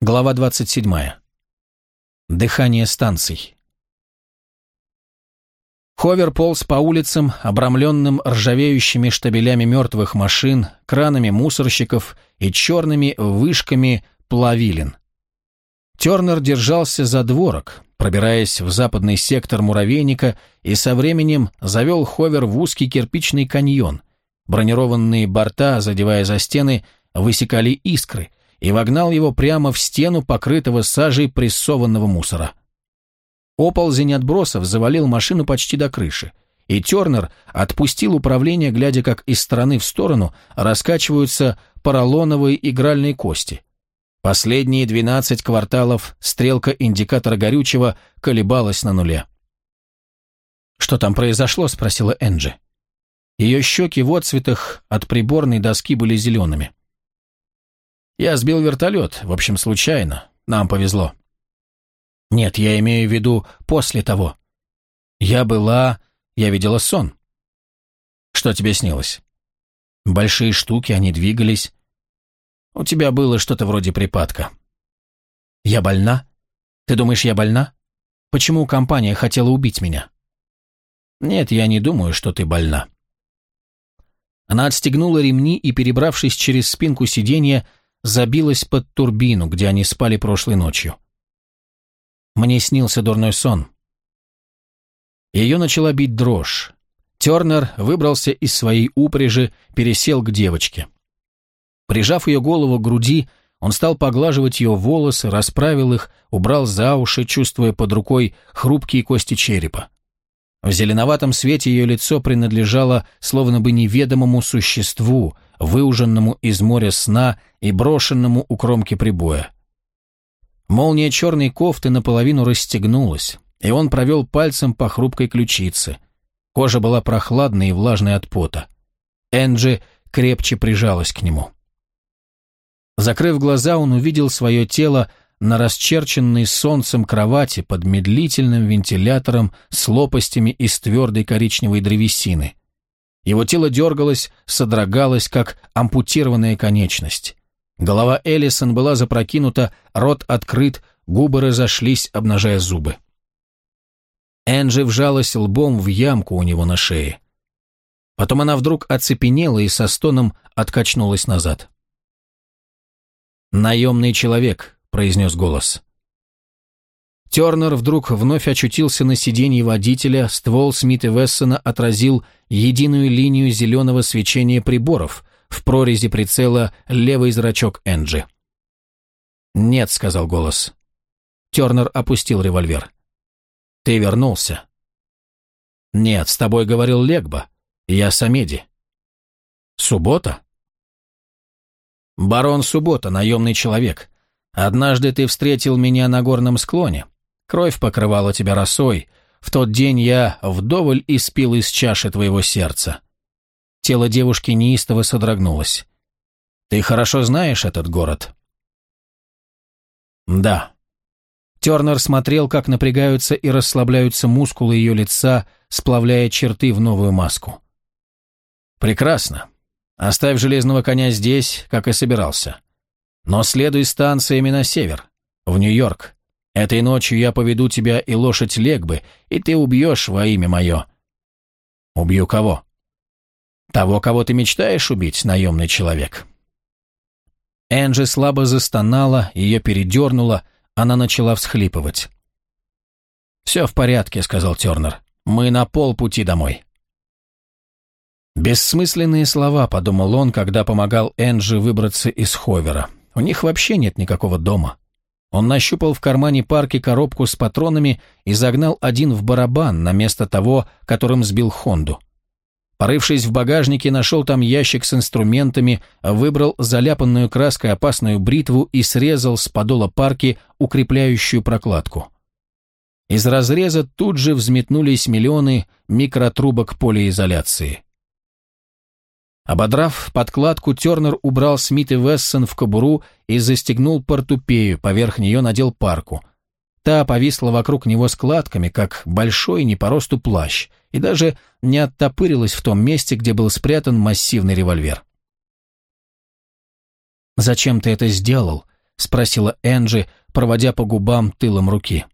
Глава 27. Дыхание станций. Ховер полз по улицам, обрамленным ржавеющими штабелями мертвых машин, кранами мусорщиков и черными вышками плавилин. Тернер держался за дворок, пробираясь в западный сектор муравейника, и со временем завел Ховер в узкий кирпичный каньон. Бронированные борта, задевая за стены, высекали искры – и вогнал его прямо в стену, покрытого сажей прессованного мусора. Оползень отбросов завалил машину почти до крыши, и Тернер отпустил управление, глядя, как из стороны в сторону раскачиваются поролоновые игральные кости. Последние 12 кварталов стрелка индикатора горючего колебалась на нуле. «Что там произошло?» – спросила Энджи. Ее щеки в отцветах от приборной доски были зелеными. Я сбил вертолет, в общем, случайно. Нам повезло. Нет, я имею в виду после того. Я была... Я видела сон. Что тебе снилось? Большие штуки, они двигались. У тебя было что-то вроде припадка. Я больна? Ты думаешь, я больна? Почему компания хотела убить меня? Нет, я не думаю, что ты больна. Она отстегнула ремни и, перебравшись через спинку сиденья, забилась под турбину, где они спали прошлой ночью. Мне снился дурной сон. Ее начала бить дрожь. Тернер выбрался из своей упряжи, пересел к девочке. Прижав ее голову к груди, он стал поглаживать ее волосы, расправил их, убрал за уши, чувствуя под рукой хрупкие кости черепа. В зеленоватом свете ее лицо принадлежало словно бы неведомому существу, выуженному из моря сна и брошенному у кромки прибоя. Молния черной кофты наполовину расстегнулась, и он провел пальцем по хрупкой ключице. Кожа была прохладной и влажной от пота. Энджи крепче прижалась к нему. Закрыв глаза, он увидел свое тело на расчерченной солнцем кровати под медлительным вентилятором с лопастями из твердой коричневой древесины. Его тело дергалось, содрогалось, как ампутированная конечность. Голова Эллисон была запрокинута, рот открыт, губы разошлись, обнажая зубы. Энджи вжалась лбом в ямку у него на шее. Потом она вдруг оцепенела и со стоном откачнулась назад. «Наемный человек», — произнес голос. Тернер вдруг вновь очутился на сиденье водителя, ствол Смита Вессона отразил единую линию зеленого свечения приборов, в прорези прицела левый зрачок Энджи. «Нет», — сказал голос. Тернер опустил револьвер. «Ты вернулся». «Нет, с тобой говорил Легба. Я Самеди». «Суббота?» «Барон Суббота, наемный человек. Однажды ты встретил меня на горном склоне. Кровь покрывала тебя росой. В тот день я вдоволь испил из чаши твоего сердца». Тело девушки неистово содрогнулось. «Ты хорошо знаешь этот город?» «Да». Тернер смотрел, как напрягаются и расслабляются мускулы ее лица, сплавляя черты в новую маску. «Прекрасно. Оставь железного коня здесь, как и собирался. Но следуй станциями на север, в Нью-Йорк. Этой ночью я поведу тебя и лошадь Легбы, и ты убьешь во имя мое». «Убью кого?» «Того, кого ты мечтаешь убить, наемный человек». Энджи слабо застонала, ее передернуло, она начала всхлипывать. «Все в порядке», — сказал Тернер. «Мы на полпути домой». Бессмысленные слова, подумал он, когда помогал Энджи выбраться из ховера. У них вообще нет никакого дома. Он нащупал в кармане парки коробку с патронами и загнал один в барабан на место того, которым сбил Хонду. Порывшись в багажнике, нашел там ящик с инструментами, выбрал заляпанную краской опасную бритву и срезал с подола парки укрепляющую прокладку. Из разреза тут же взметнулись миллионы микротрубок полиизоляции. Ободрав подкладку, Тернер убрал Смит и Вессон в кобуру и застегнул портупею, поверх нее надел парку. Та повисла вокруг него складками, как большой не по росту плащ, и даже не оттопырилась в том месте, где был спрятан массивный револьвер. «Зачем ты это сделал?» спросила Энджи, проводя по губам тылом руки.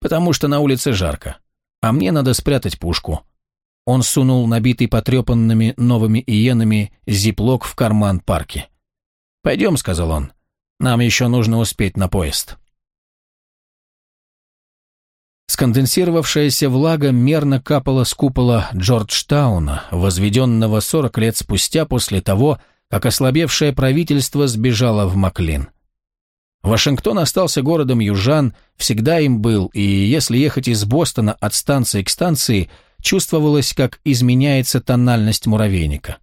«Потому что на улице жарко, а мне надо спрятать пушку». Он сунул набитый потрепанными новыми иенами зиплок в карман парки. «Пойдем», — сказал он, — «нам еще нужно успеть на поезд». Сконденсировавшаяся влага мерно капала с купола Джорджтауна, возведенного 40 лет спустя после того, как ослабевшее правительство сбежало в Маклин. Вашингтон остался городом южан, всегда им был, и если ехать из Бостона от станции к станции, чувствовалось, как изменяется тональность муравейника.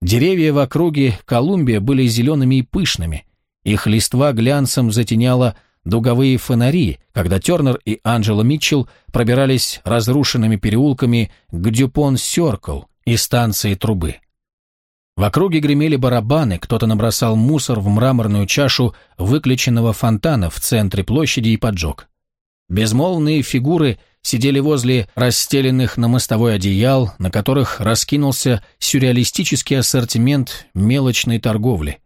Деревья в округе Колумбия были зелеными и пышными, их листва глянцем затеняла дуговые фонари, когда Тернер и Анджела Митчелл пробирались разрушенными переулками к Дюпон-Сёркл и станции трубы. В округе гремели барабаны, кто-то набросал мусор в мраморную чашу выключенного фонтана в центре площади и поджег. Безмолвные фигуры сидели возле расстеленных на мостовой одеял, на которых раскинулся сюрреалистический ассортимент мелочной торговли.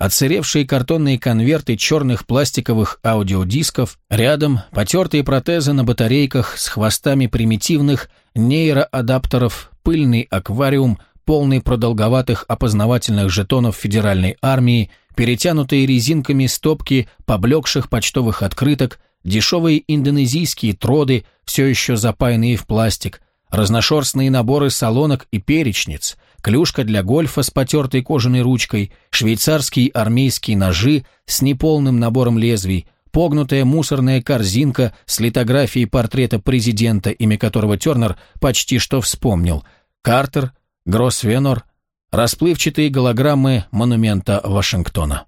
Отсыревшие картонные конверты черных пластиковых аудиодисков, рядом потертые протезы на батарейках с хвостами примитивных нейроадаптеров, пыльный аквариум, полный продолговатых опознавательных жетонов федеральной армии, перетянутые резинками стопки поблекших почтовых открыток, дешевые индонезийские троды, все еще запаянные в пластик, разношерстные наборы солонок и перечниц, клюшка для гольфа с потертой кожаной ручкой, швейцарские армейские ножи с неполным набором лезвий, погнутая мусорная корзинка с литографией портрета президента, имя которого Тернер почти что вспомнил, Картер, Гроссвенор, расплывчатые голограммы монумента Вашингтона.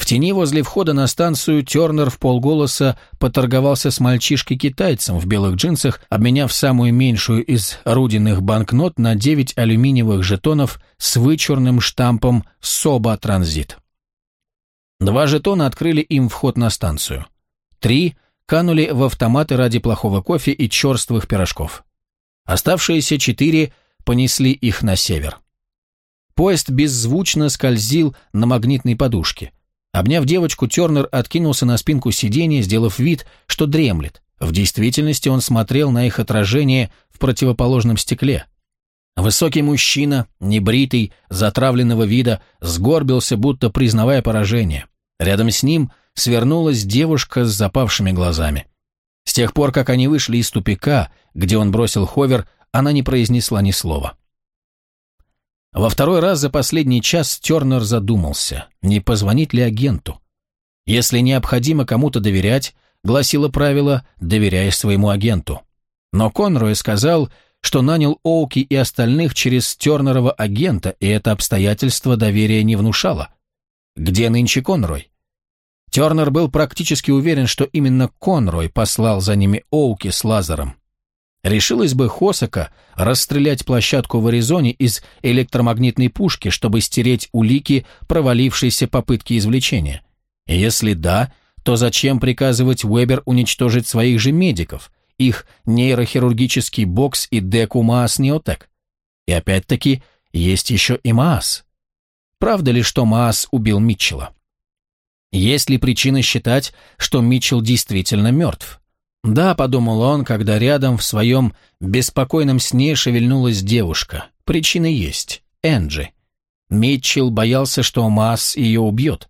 В тени возле входа на станцию Тернер в полголоса поторговался с мальчишкой-китайцем в белых джинсах, обменяв самую меньшую из рудиных банкнот на 9 алюминиевых жетонов с вычурным штампом «Соба Транзит». Два жетона открыли им вход на станцию. Три канули в автоматы ради плохого кофе и черствых пирожков. Оставшиеся четыре понесли их на север. Поезд беззвучно скользил на магнитной подушке – Обняв девочку, Тернер откинулся на спинку сиденья, сделав вид, что дремлет. В действительности он смотрел на их отражение в противоположном стекле. Высокий мужчина, небритый, затравленного вида, сгорбился, будто признавая поражение. Рядом с ним свернулась девушка с запавшими глазами. С тех пор, как они вышли из тупика, где он бросил ховер, она не произнесла ни слова. Во второй раз за последний час Тернер задумался, не позвонить ли агенту. Если необходимо кому-то доверять, гласило правило «доверяй своему агенту». Но Конрой сказал, что нанял Оуки и остальных через Тернерова агента, и это обстоятельство доверия не внушало. Где нынче Конрой? Тернер был практически уверен, что именно Конрой послал за ними Оуки с Лазером. Решилась бы Хосака расстрелять площадку в Аризоне из электромагнитной пушки, чтобы стереть улики провалившейся попытки извлечения? если да, то зачем приказывать Уэбер уничтожить своих же медиков, их нейрохирургический бокс и деку Маас Неотек? И опять-таки, есть еще и Маас. Правда ли, что Маас убил Митчелла? Есть ли причина считать, что Митчелл действительно мертв? «Да», — подумал он, когда рядом в своем беспокойном сне шевельнулась девушка. Причина есть. Энджи. Митчелл боялся, что Маас ее убьет.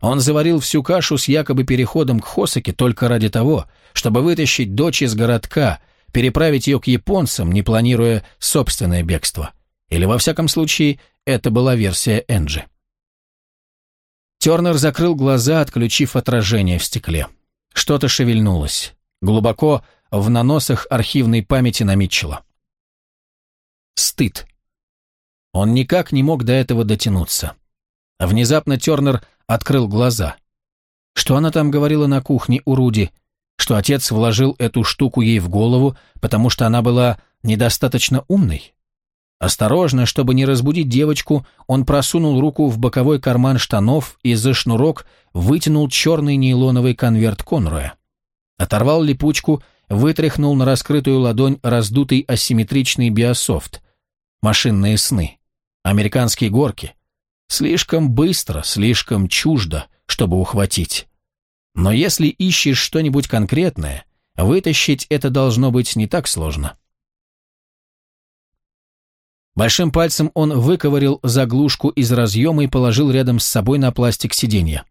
Он заварил всю кашу с якобы переходом к Хосаке только ради того, чтобы вытащить дочь из городка, переправить ее к японцам, не планируя собственное бегство. Или, во всяком случае, это была версия Энджи. Тернер закрыл глаза, отключив отражение в стекле. Что-то шевельнулось глубоко в наносах архивной памяти на Митчелла. Стыд. Он никак не мог до этого дотянуться. Внезапно Тернер открыл глаза. Что она там говорила на кухне у Руди? Что отец вложил эту штуку ей в голову, потому что она была недостаточно умной? Осторожно, чтобы не разбудить девочку, он просунул руку в боковой карман штанов и за шнурок вытянул черный нейлоновый конверт Конроя. Оторвал липучку, вытряхнул на раскрытую ладонь раздутый асимметричный биософт. Машинные сны. Американские горки. Слишком быстро, слишком чуждо, чтобы ухватить. Но если ищешь что-нибудь конкретное, вытащить это должно быть не так сложно. Большим пальцем он выковырил заглушку из разъема и положил рядом с собой на пластик сиденья.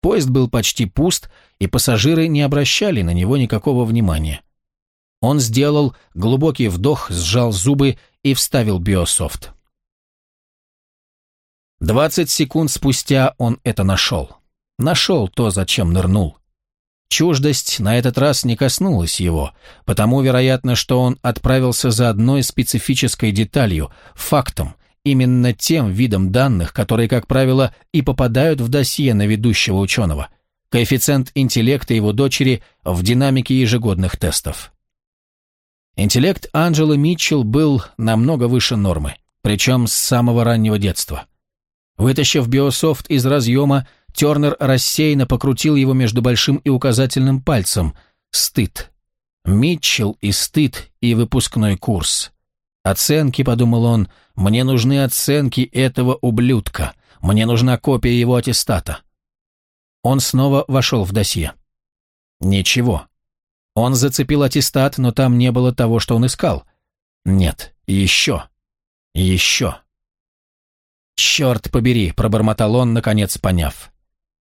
Поезд был почти пуст, и пассажиры не обращали на него никакого внимания. Он сделал глубокий вдох, сжал зубы и вставил биософт. Двадцать секунд спустя он это нашел. Нашел то, зачем нырнул. Чуждость на этот раз не коснулась его, потому, вероятно, что он отправился за одной специфической деталью, фактом, именно тем видом данных, которые, как правило, и попадают в досье на ведущего ученого. Коэффициент интеллекта его дочери в динамике ежегодных тестов. Интеллект Анджелы Митчелл был намного выше нормы, причем с самого раннего детства. Вытащив биософт из разъема, Тернер рассеянно покрутил его между большим и указательным пальцем. Стыд. Митчелл и стыд, и выпускной курс. Оценки, подумал он, мне нужны оценки этого ублюдка. Мне нужна копия его аттестата. Он снова вошел в досье. Ничего. Он зацепил аттестат, но там не было того, что он искал. Нет, еще. Еще. «Черт побери», — пробормотал он, наконец поняв.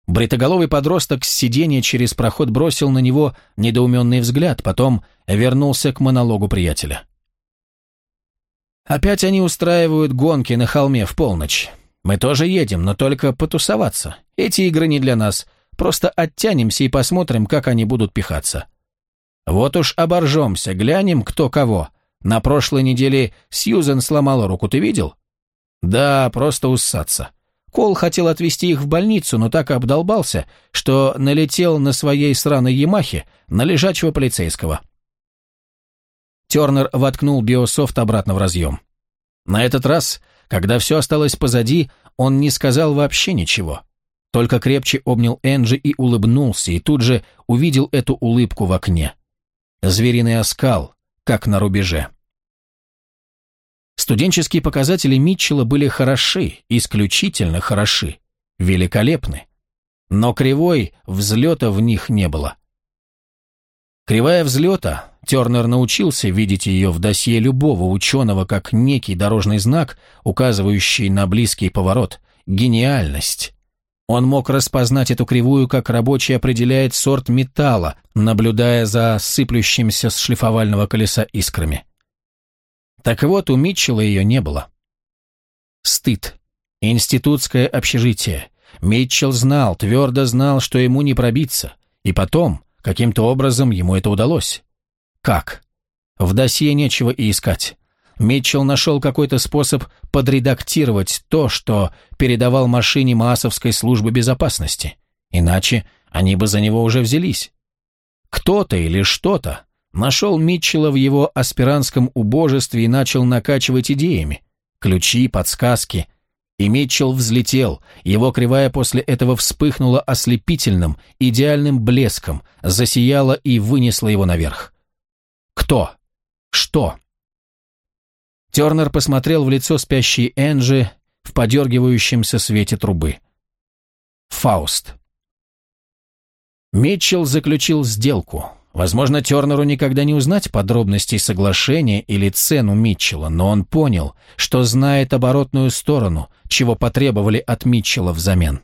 Бритоголовый подросток с сиденья через проход бросил на него недоуменный взгляд, потом вернулся к монологу приятеля. «Опять они устраивают гонки на холме в полночь. Мы тоже едем, но только потусоваться. Эти игры не для нас. Просто оттянемся и посмотрим, как они будут пихаться. Вот уж оборжемся, глянем, кто кого. На прошлой неделе Сьюзен сломала руку, ты видел? Да, просто уссаться. Кол хотел отвезти их в больницу, но так обдолбался, что налетел на своей сраной Ямахе на лежачего полицейского. Тернер воткнул биософт обратно в разъем. На этот раз, когда все осталось позади, он не сказал вообще ничего. Только крепче обнял Энджи и улыбнулся, и тут же увидел эту улыбку в окне. Звериный оскал, как на рубеже. Студенческие показатели Митчелла были хороши, исключительно хороши, великолепны. Но кривой взлета в них не было. Кривая взлета, Тернер научился видеть ее в досье любого ученого как некий дорожный знак, указывающий на близкий поворот, гениальность. Он мог распознать эту кривую, как рабочий определяет сорт металла, наблюдая за сыплющимся с шлифовального колеса искрами. Так вот, у Митчелла ее не было. Стыд. Институтское общежитие. Митчелл знал, твердо знал, что ему не пробиться. И потом, каким-то образом, ему это удалось. Как? В досье нечего и искать. Митчелл нашел какой-то способ подредактировать то, что передавал машине Маасовской службы безопасности. Иначе они бы за него уже взялись. Кто-то или что-то Нашел Митчелла в его аспирантском убожестве и начал накачивать идеями. Ключи, подсказки. И Митчелл взлетел, его кривая после этого вспыхнула ослепительным, идеальным блеском, засияла и вынесла его наверх. Кто? Что? Тернер посмотрел в лицо спящей Энджи в подергивающемся свете трубы. Фауст. Митчелл заключил сделку. Возможно, Тернеру никогда не узнать подробностей соглашения или цену Митчелла, но он понял, что знает оборотную сторону, чего потребовали от Митчелла взамен.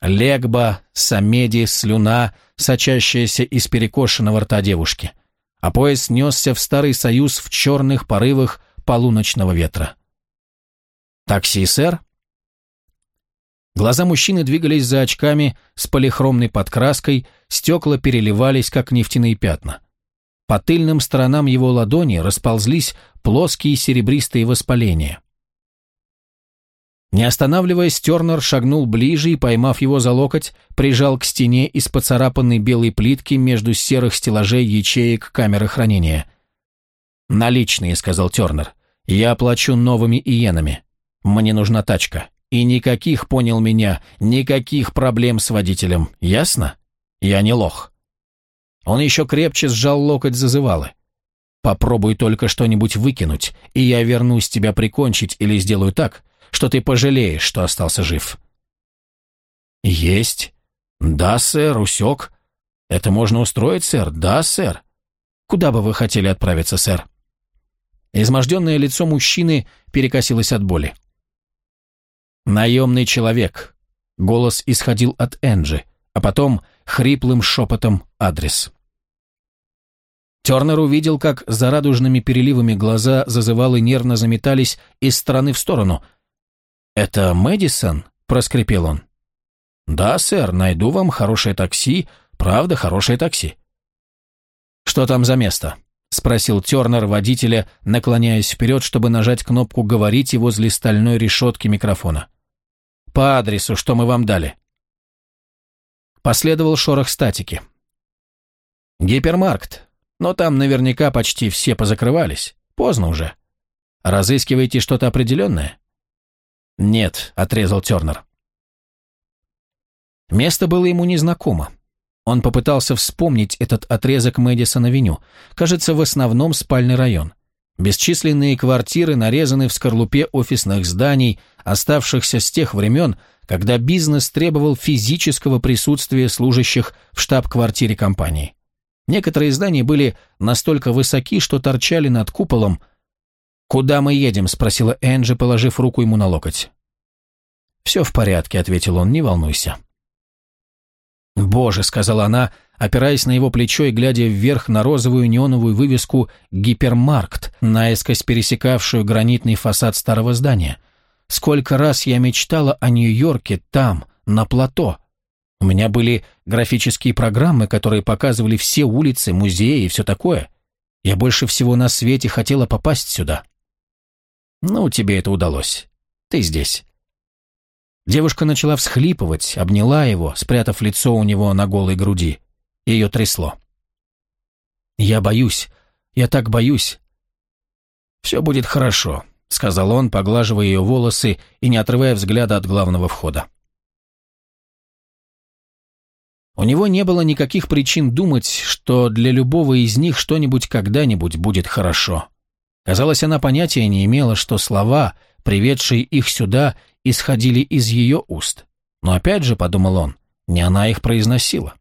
Легба, самеди, слюна, сочащаяся из перекошенного рта девушки. А пояс несся в Старый Союз в черных порывах полуночного ветра. «Такси, сэр?» Глаза мужчины двигались за очками с полихромной подкраской, стекла переливались, как нефтяные пятна. По тыльным сторонам его ладони расползлись плоские серебристые воспаления. Не останавливаясь, Тернер шагнул ближе и, поймав его за локоть, прижал к стене из поцарапанной белой плитки между серых стеллажей ячеек камеры хранения. «Наличные», — сказал Тернер. «Я оплачу новыми иенами. Мне нужна тачка». И никаких, понял меня, никаких проблем с водителем, ясно? Я не лох. Он еще крепче сжал локоть зазывалы. Попробуй только что-нибудь выкинуть, и я вернусь тебя прикончить или сделаю так, что ты пожалеешь, что остался жив». «Есть. Да, сэр, усек. Это можно устроить, сэр? Да, сэр. Куда бы вы хотели отправиться, сэр?» Изможденное лицо мужчины перекосилось от боли. «Наемный человек». Голос исходил от Энджи, а потом хриплым шепотом адрес. Тернер увидел, как за радужными переливами глаза зазывалы нервно заметались из стороны в сторону. «Это Мэдисон?» – проскрипел он. «Да, сэр, найду вам хорошее такси, правда, хорошее такси». «Что там за место?» – спросил Тернер водителя, наклоняясь вперед, чтобы нажать кнопку «Говорите» возле стальной решетки микрофона. «По адресу, что мы вам дали». Последовал шорох статики. «Гипермаркт, но там наверняка почти все позакрывались. Поздно уже. Разыскиваете что-то определенное?» «Нет», — отрезал Тернер. Место было ему незнакомо. Он попытался вспомнить этот отрезок Мэдисон-авеню. Кажется, в основном спальный район. Бесчисленные квартиры нарезаны в скорлупе офисных зданий, оставшихся с тех времен, когда бизнес требовал физического присутствия служащих в штаб-квартире компании. Некоторые здания были настолько высоки, что торчали над куполом. «Куда мы едем?» – спросила Энджи, положив руку ему на локоть. «Все в порядке», – ответил он, – «не волнуйся». «Боже», — сказала она, опираясь на его плечо и глядя вверх на розовую неоновую вывеску «Гипермаркт», наискось пересекавшую гранитный фасад старого здания. «Сколько раз я мечтала о Нью-Йорке там, на плато. У меня были графические программы, которые показывали все улицы, музеи и все такое. Я больше всего на свете хотела попасть сюда». «Ну, тебе это удалось. Ты здесь». Девушка начала всхлипывать, обняла его, спрятав лицо у него на голой груди. Ее трясло. «Я боюсь. Я так боюсь». «Все будет хорошо», — сказал он, поглаживая ее волосы и не отрывая взгляда от главного входа. У него не было никаких причин думать, что для любого из них что-нибудь когда-нибудь будет хорошо. Казалось, она понятия не имела, что слова, приведшие их сюда, исходили из ее уст. Но опять же, подумал он, не она их произносила.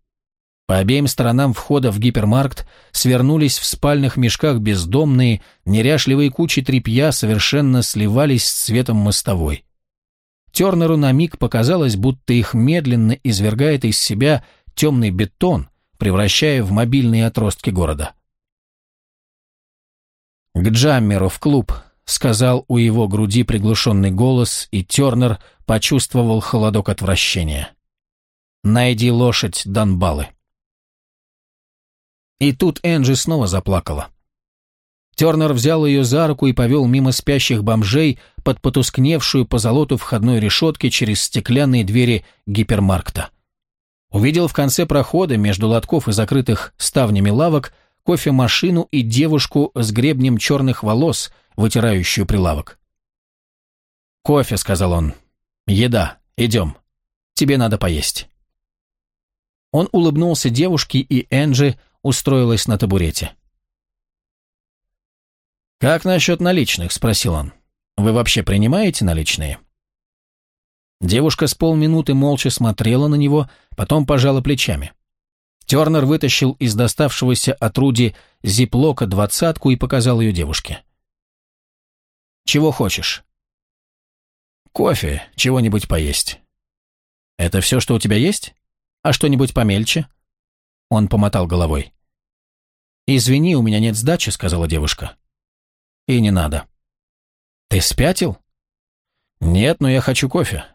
По обеим сторонам входа в гипермаркт свернулись в спальных мешках бездомные, неряшливые кучи тряпья совершенно сливались с цветом мостовой. Тернеру на миг показалось, будто их медленно извергает из себя темный бетон, превращая в мобильные отростки города. «К Джаммеру в клуб», сказал у его груди приглушенный голос, и Тернер почувствовал холодок отвращения. «Найди лошадь Донбалы». И тут Энджи снова заплакала. Тернер взял ее за руку и повел мимо спящих бомжей под потускневшую по золоту входной решетки через стеклянные двери гипермаркта. Увидел в конце прохода между лотков и закрытых ставнями лавок кофемашину и девушку с гребнем черных волос, вытирающую прилавок. «Кофе», — сказал он. «Еда. Идем. Тебе надо поесть». Он улыбнулся девушке, и Энджи устроилась на табурете. «Как насчет наличных?» — спросил он. «Вы вообще принимаете наличные?» Девушка с полминуты молча смотрела на него, потом пожала плечами. Тернер вытащил из доставшегося от Руди зиплока двадцатку и показал ее девушке. Чего хочешь?» «Кофе, чего-нибудь поесть». «Это все, что у тебя есть? А что-нибудь помельче?» Он помотал головой. «Извини, у меня нет сдачи», — сказала девушка. «И не надо». «Ты спятил?» «Нет, но я хочу кофе».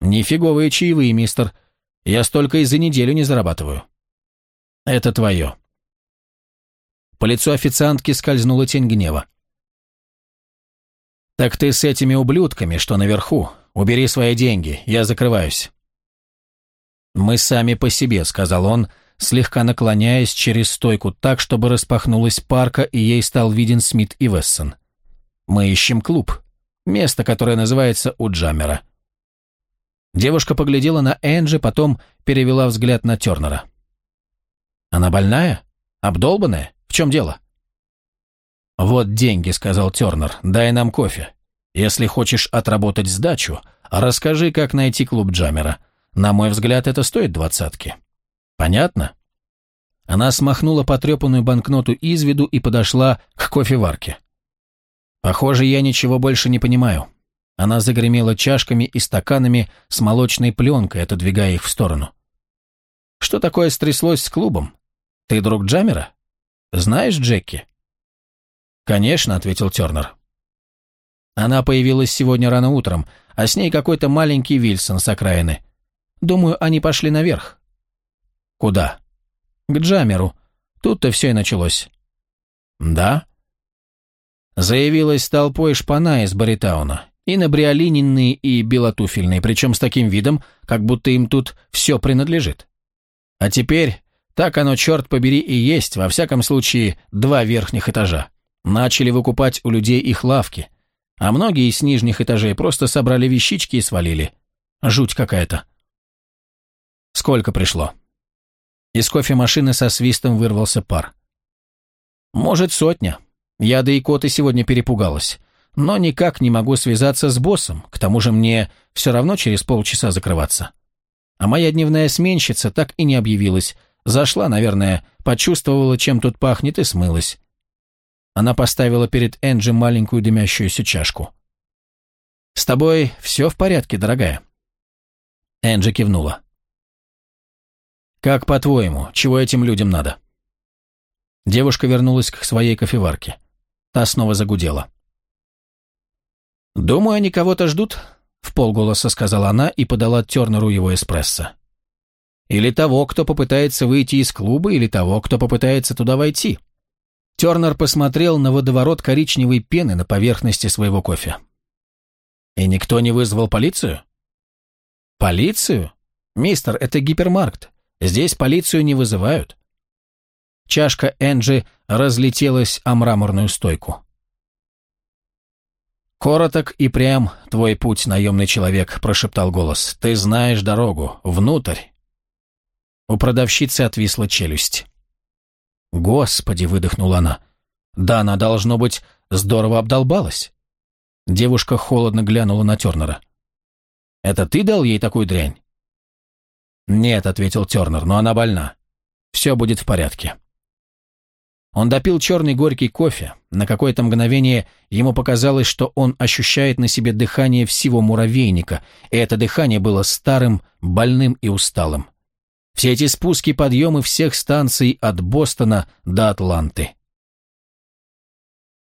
«Нифиговые чаевые, мистер. Я столько и за неделю не зарабатываю». «Это твое». По лицу официантки скользнула тень гнева. «Так ты с этими ублюдками, что наверху. Убери свои деньги, я закрываюсь». «Мы сами по себе», — сказал он, слегка наклоняясь через стойку так, чтобы распахнулась парка, и ей стал виден Смит и Вессон. «Мы ищем клуб. Место, которое называется у Джаммера». Девушка поглядела на Энджи, потом перевела взгляд на Тернера. «Она больная? Обдолбанная? В чем дело?» «Вот деньги», — сказал Тернер, — «дай нам кофе. Если хочешь отработать сдачу, расскажи, как найти клуб Джамера. На мой взгляд, это стоит двадцатки. Понятно?» Она смахнула потрепанную банкноту из виду и подошла к кофеварке. «Похоже, я ничего больше не понимаю». Она загремела чашками и стаканами с молочной пленкой, отодвигая их в сторону. «Что такое стряслось с клубом? Ты друг Джамера? Знаешь Джеки?» «Конечно», — ответил Тернер. Она появилась сегодня рано утром, а с ней какой-то маленький Вильсон с окраины. Думаю, они пошли наверх. Куда? К Джамеру. Тут-то все и началось. Да? Заявилась толпой шпана из Баритауна. И набриолиненные, и белотуфельные, причем с таким видом, как будто им тут все принадлежит. А теперь, так оно, черт побери, и есть, во всяком случае, два верхних этажа. Начали выкупать у людей их лавки, а многие из нижних этажей просто собрали вещички и свалили. Жуть какая-то. Сколько пришло? Из кофемашины со свистом вырвался пар. Может, сотня. Я да и коты сегодня перепугалась. Но никак не могу связаться с боссом, к тому же мне все равно через полчаса закрываться. А моя дневная сменщица так и не объявилась. Зашла, наверное, почувствовала, чем тут пахнет, и смылась. Она поставила перед Энджи маленькую дымящуюся чашку. «С тобой все в порядке, дорогая?» Энджи кивнула. «Как по-твоему, чего этим людям надо?» Девушка вернулась к своей кофеварке. Та снова загудела. «Думаю, они кого-то ждут», — в полголоса сказала она и подала Тернеру его эспрессо. «Или того, кто попытается выйти из клуба, или того, кто попытается туда войти. Тернер посмотрел на водоворот коричневой пены на поверхности своего кофе. «И никто не вызвал полицию?» «Полицию? Мистер, это гипермаркт. Здесь полицию не вызывают». Чашка Энджи разлетелась о мраморную стойку. «Короток и прям твой путь, наемный человек», – прошептал голос. «Ты знаешь дорогу. Внутрь». У продавщицы отвисла челюсть. «Господи!» — выдохнула она. «Да она, должно быть, здорово обдолбалась». Девушка холодно глянула на Тернера. «Это ты дал ей такую дрянь?» «Нет», — ответил Тернер, — «но она больна. Все будет в порядке». Он допил черный горький кофе. На какое-то мгновение ему показалось, что он ощущает на себе дыхание всего муравейника, и это дыхание было старым, больным и усталым. Все эти спуски, подъемы всех станций от Бостона до Атланты.